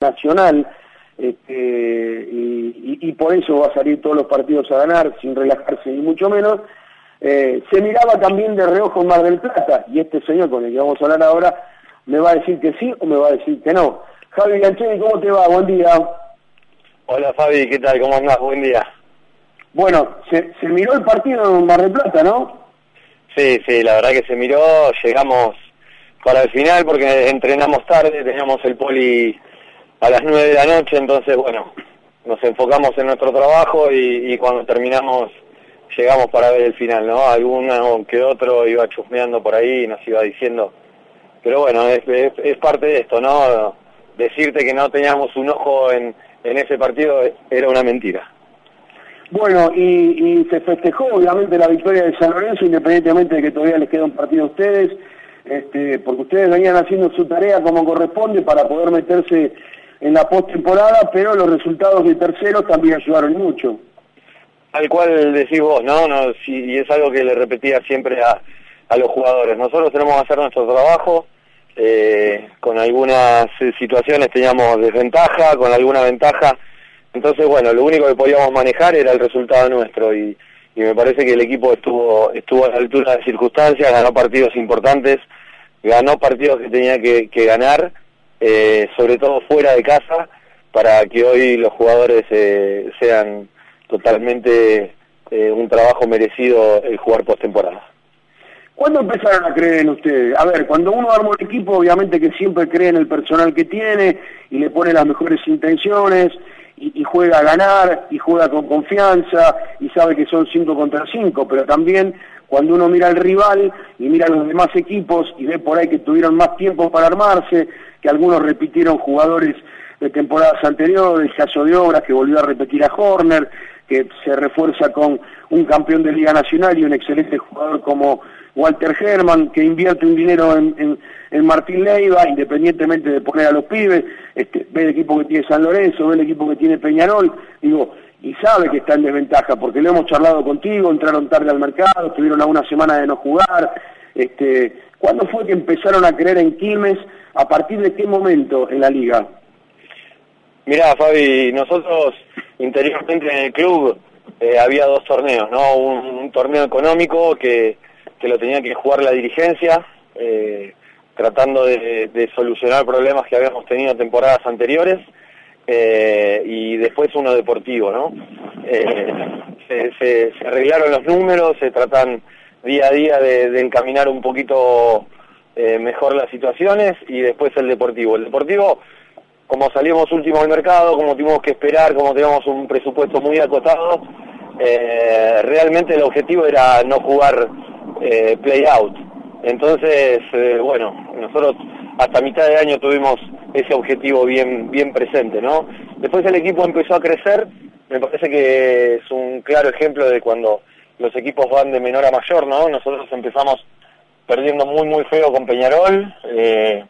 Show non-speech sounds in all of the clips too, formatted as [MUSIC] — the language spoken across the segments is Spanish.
nacional, este, y, por eso va a salir todos los partidos a ganar, sin relajarse ni mucho menos, eh, se miraba también de reojo en Mar del Plata, y este señor con el que vamos a hablar ahora me va a decir que sí o me va a decir que no. Javi Bianchini, ¿cómo te va? Buen día. Hola Fabi, ¿qué tal? ¿Cómo andás? Buen día. Bueno, se, se miró el partido en Mar del Plata, ¿no? Sí, sí, la verdad que se miró, llegamos para el final porque entrenamos tarde, teníamos el poli a las nueve de la noche, entonces bueno, nos enfocamos en nuestro trabajo y, cuando terminamos llegamos para ver el final, ¿no? Alguno que otro iba chusmeando por ahí y nos iba diciendo, pero bueno, es, es, parte de esto, ¿no? Decirte que no teníamos un ojo en, en ese partido era una mentira. Bueno, y, y, se festejó obviamente la victoria de San Lorenzo, independientemente de que todavía les queda un partido a ustedes, este, porque ustedes venían haciendo su tarea como corresponde para poder meterse en la postemporada, pero los resultados de terceros también ayudaron mucho. Al cual decís vos, ¿no? no y es algo que le repetía siempre a, a los jugadores. Nosotros tenemos que hacer nuestro trabajo, eh, con algunas situaciones teníamos desventaja, con alguna ventaja. Entonces, bueno, lo único que podíamos manejar era el resultado nuestro y, y me parece que el equipo estuvo estuvo a la altura de circunstancias, ganó partidos importantes, ganó partidos que tenía que, que ganar eh, sobre todo fuera de casa, para que hoy los jugadores eh, sean totalmente eh, un trabajo merecido el jugar postemporada. ¿Cuándo empezaron a creer en ustedes? A ver, cuando uno arma un equipo, obviamente que siempre cree en el personal que tiene y le pone las mejores intenciones y, y, juega a ganar y juega con confianza y sabe que son 5 contra 5, pero también cuando uno mira al rival y mira a los demás equipos y ve por ahí que tuvieron más tiempo para armarse, que algunos repitieron jugadores de temporadas anteriores, caso de Obras que volvió a repetir a Horner, que se refuerza con un campeón de Liga Nacional y un excelente jugador como Walter Herman, que invierte un dinero en, en, Martín Leiva, independientemente de poner a los pibes, este, ve el equipo que tiene San Lorenzo, ve el equipo que tiene Peñarol, digo, y sabe que está en desventaja, porque lo hemos charlado contigo, entraron tarde al mercado, estuvieron a una semana de no jugar, este, ¿cuándo fue que empezaron a creer en Quilmes ¿A partir de qué momento en la liga? Mirá, Fabi, nosotros interiormente en el club eh, había dos torneos, ¿no? Un, torneo económico que, que, lo tenía que jugar la dirigencia, eh, tratando de, solucionar problemas que habíamos tenido temporadas anteriores, eh, y después uno deportivo, ¿no? Se, se, arreglaron los números, se tratan día a día de encaminar un poquito eh, mejor las situaciones y después el deportivo. El deportivo, como salimos último al mercado, como tuvimos que esperar, como teníamos un presupuesto muy acotado, eh, realmente el objetivo era no jugar eh, play out. Entonces, bueno, nosotros hasta mitad de año tuvimos ese objetivo bien, bien presente, ¿no? Después el equipo empezó a crecer, me parece que es un claro ejemplo de cuando los equipos van de menor a mayor, ¿no? Nosotros empezamos perdiendo muy muy feo con Peñarol, eh,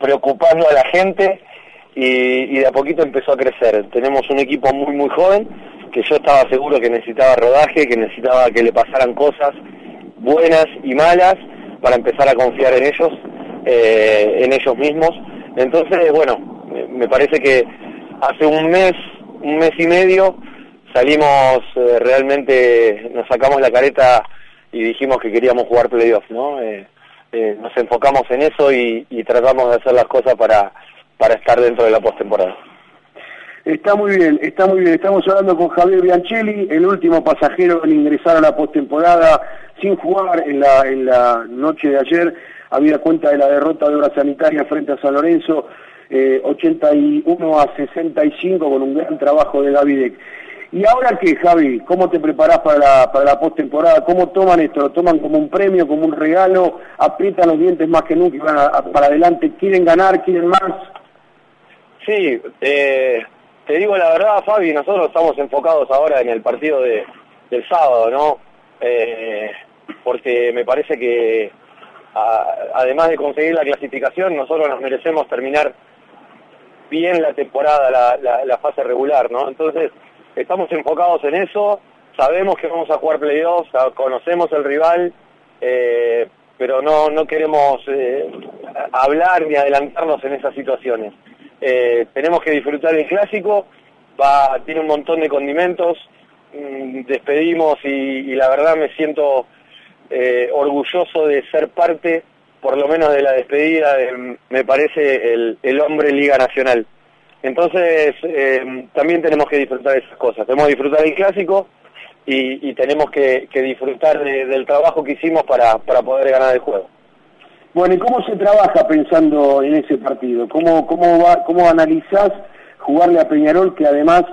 preocupando a la gente y, de a poquito empezó a crecer. Tenemos un equipo muy muy joven que yo estaba seguro que necesitaba rodaje, que necesitaba que le pasaran cosas buenas y malas para empezar a confiar en ellos, eh, en ellos mismos. Entonces, bueno, me parece que hace un mes, un mes y medio, salimos eh, realmente, nos sacamos la careta y dijimos que queríamos jugar playoffs, ¿no? Eh, eh, nos enfocamos en eso y, tratamos de hacer las cosas para, para estar dentro de la postemporada. Está muy bien, está muy bien. Estamos hablando con Javier Bianchelli, el último pasajero en ingresar a la postemporada sin jugar en la, en la noche de ayer, había cuenta de la derrota de obra sanitaria frente a San Lorenzo, eh, 81 a 65 con un gran trabajo de David ¿Y ahora qué, Javi? ¿Cómo te preparás para la, para la postemporada? ¿Cómo toman esto? ¿Lo toman como un premio, como un regalo? ¿Aprietan los dientes más que nunca y van para adelante? ¿Quieren ganar? ¿Quieren más? Sí, eh, te digo la verdad, Fabi, nosotros estamos enfocados ahora en el partido de, del sábado, ¿no? Eh, porque me parece que además de conseguir la clasificación, nosotros nos merecemos terminar bien la temporada, la, la, la fase regular, ¿no? Entonces, estamos enfocados en eso, sabemos que vamos a jugar playoffs, conocemos el rival, eh, pero no, no queremos eh, hablar ni adelantarnos en esas situaciones. eh, tenemos que disfrutar el clásico, va, tiene un montón de condimentos, mm, despedimos y, la verdad me siento eh, orgulloso de ser parte, por lo menos de la despedida, me parece, el, el hombre Liga Nacional. Entonces, eh, también tenemos que disfrutar de esas cosas. Tenemos que disfrutar el clásico y, tenemos que, disfrutar del trabajo que hicimos para, para poder ganar el juego. Bueno, ¿y cómo se trabaja pensando en ese partido? ¿Cómo, cómo, va, cómo analizás jugarle a Peñarol, que además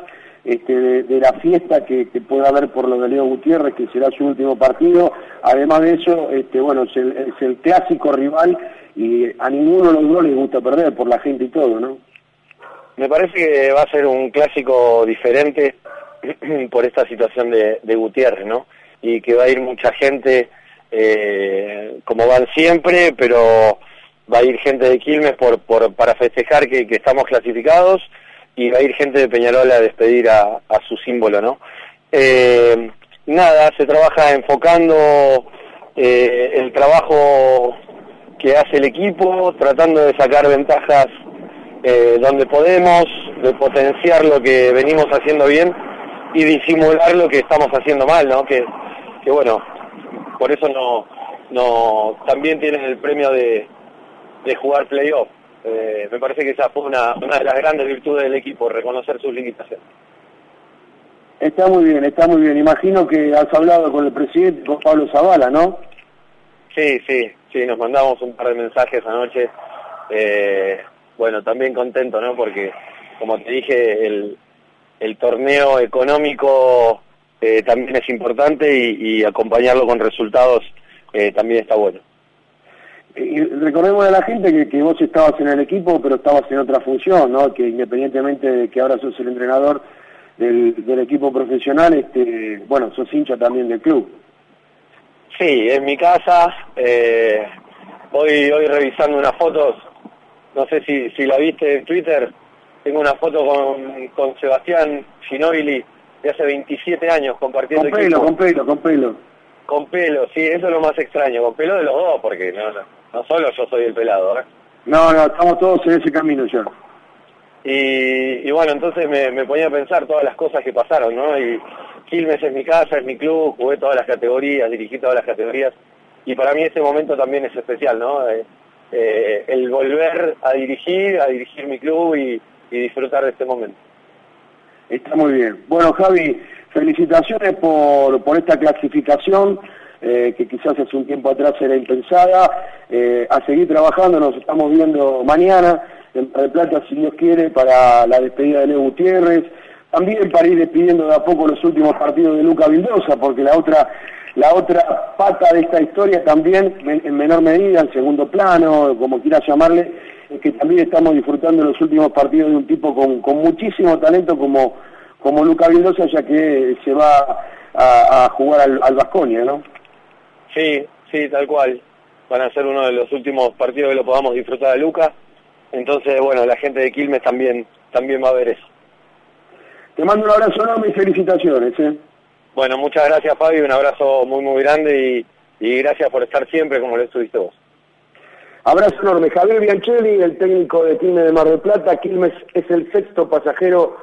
este, de, la fiesta que, pueda haber por lo de Leo Gutiérrez, que será su último partido, además de eso, este, bueno, es el, es el clásico rival y a ninguno de los dos les gusta perder por la gente y todo, ¿no? Me parece que va a ser un clásico diferente [CLEARS THROAT] por esta situación de, Gutiérrez, ¿no? Y que va a ir mucha gente, eh, como van siempre, pero va a ir gente de Quilmes por, por, para festejar que, estamos clasificados y va a ir gente de Peñarol a despedir a, su símbolo, ¿no? Eh, nada, se trabaja enfocando eh, el trabajo que hace el equipo, tratando de sacar ventajas eh, donde podemos, de potenciar lo que venimos haciendo bien y disimular lo que estamos haciendo mal, ¿no? Que, que bueno, por eso no, no también tienen el premio de, de jugar playoff. Eh, me parece que esa fue una, una de las grandes virtudes del equipo, reconocer sus limitaciones. Está muy bien, está muy bien. Imagino que has hablado con el presidente, con Pablo Zavala, ¿no? Sí, sí, sí, nos mandamos un par de mensajes anoche. Eh, bueno, también contento, ¿no? Porque, como te dije, el, el torneo económico eh, también es importante y, acompañarlo con resultados eh, también está bueno. Y recordemos a la gente que, que, vos estabas en el equipo, pero estabas en otra función, ¿no? Que independientemente de que ahora sos el entrenador del, del equipo profesional, este, bueno, sos hincha también del club. Sí, en mi casa, eh, hoy, hoy revisando unas fotos, no sé si, si la viste en Twitter, tengo una foto con, con Sebastián Ginobili de hace 27 años compartiendo con pelo, Con pelo, con pelo. Con pelo, sí, eso es lo más extraño, con pelo de los dos, porque no, no, solo yo soy el pelado, ¿eh? No, no, estamos todos en ese camino ya. Y, y bueno, entonces me, me, ponía a pensar todas las cosas que pasaron, ¿no? Y Quilmes es mi casa, es mi club, jugué todas las categorías, dirigí todas las categorías, y para mí este momento también es especial, ¿no? Eh, eh, el volver a dirigir, a dirigir mi club y, disfrutar de este momento. Está muy bien. Bueno, Javi, felicitaciones por, por esta clasificación. Eh, que quizás hace un tiempo atrás era impensada, eh, a seguir trabajando, nos estamos viendo mañana en Mar Plata, si Dios quiere, para la despedida de Leo Gutiérrez, también para ir despidiendo de a poco los últimos partidos de Luca Vildosa, porque la otra la otra pata de esta historia también, en menor medida, en segundo plano, como quieras llamarle, es que también estamos disfrutando los últimos partidos de un tipo con, muchísimo talento como, como Luca Vildosa, ya que se va a, jugar al, al Vasconia, ¿no? Sí, sí, tal cual. Van a ser uno de los últimos partidos que lo podamos disfrutar de Luca. Entonces, bueno, la gente de Quilmes también, también va a ver eso. Te mando un abrazo enorme y felicitaciones. ¿eh? Bueno, muchas gracias Fabio, un abrazo muy muy grande y, gracias por estar siempre como lo estuviste vos. Abrazo enorme. Javier Bianchelli, el técnico de Quilmes de Mar del Plata. Quilmes es el sexto pasajero